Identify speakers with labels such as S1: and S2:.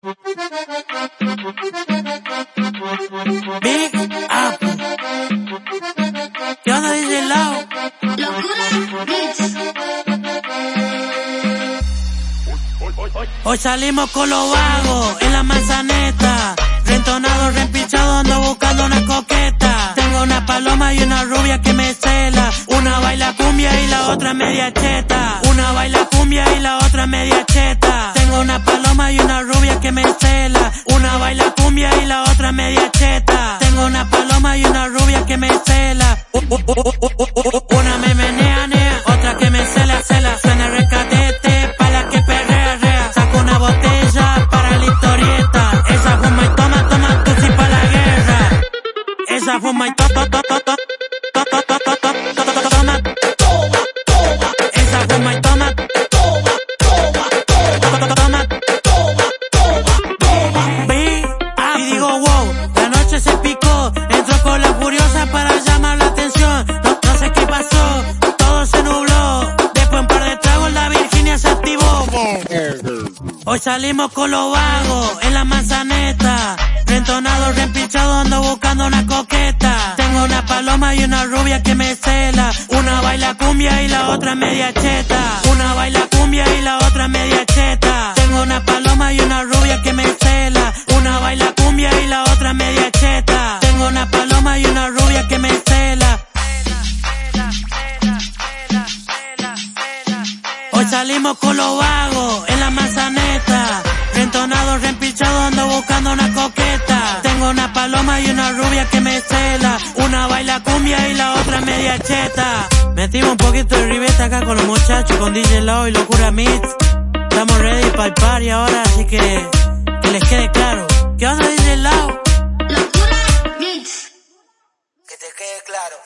S1: Big Up. ¿Qué onda dice el lado?
S2: Locura Beats.
S1: Hoy salimos con los vagos en la manzaneta. Rentonado, reempichado, ando buscando una coqueta. Tengo una paloma y una rubia que me cela. Una baila cumbia y la otra media cheta. Una baila cumbia y la otra media cheta. Una me menea, nea, otra que me cela, cela. Suena el recadete pa' la que perrea, rea. Saco una botella para la historieta. Esa fuma y toma, toma, tú sí pa' la guerra. Esa fuma y to, to, to, to, to. Wow, la noche se picó, entró con la furiosa para llamarla. Hoy salimos con los vagos en la manzaneta, rentonado, reempichado, ando buscando una coqueta. Tengo una paloma y una rubia que me cela, una baila cumbia y la otra media cheta. Una baila cumbia y la otra media cheta. Tengo una paloma y una rubia que me cela, una baila cumbia y la otra media cheta. Tengo una paloma y una rubia que me cela. Salimos con los vagos en la manzaneta. Entonado, reempichado, ando buscando una coqueta. Tengo una paloma y una rubia que me cela. Una baila cumbia y la otra media cheta. Metimos un poquito de ribeta acá con los muchachos, con DJ Lao y Locura Mix. Estamos ready para el party ahora, así que que les quede claro. ¿Qué onda DJ Lao? Locura Mix. Que te quede claro.